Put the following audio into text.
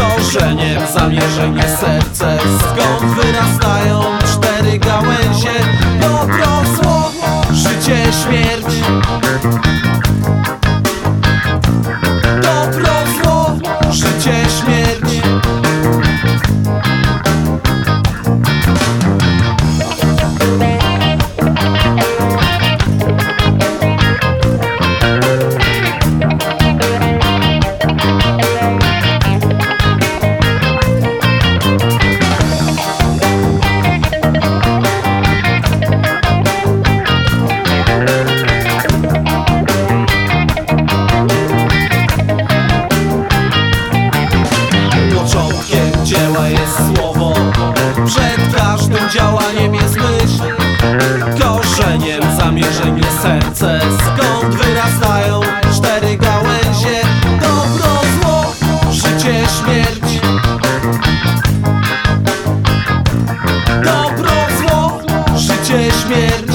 korzeniem zamierzenie serce Skąd wyrastają jest słowo. Przed każdym działaniem jest myśl Korzeniem zamierzeń jest serce. Skąd wyrastają cztery gałęzie? Dobro, zło, życie, śmierć. Dobro, zło, życie, śmierć.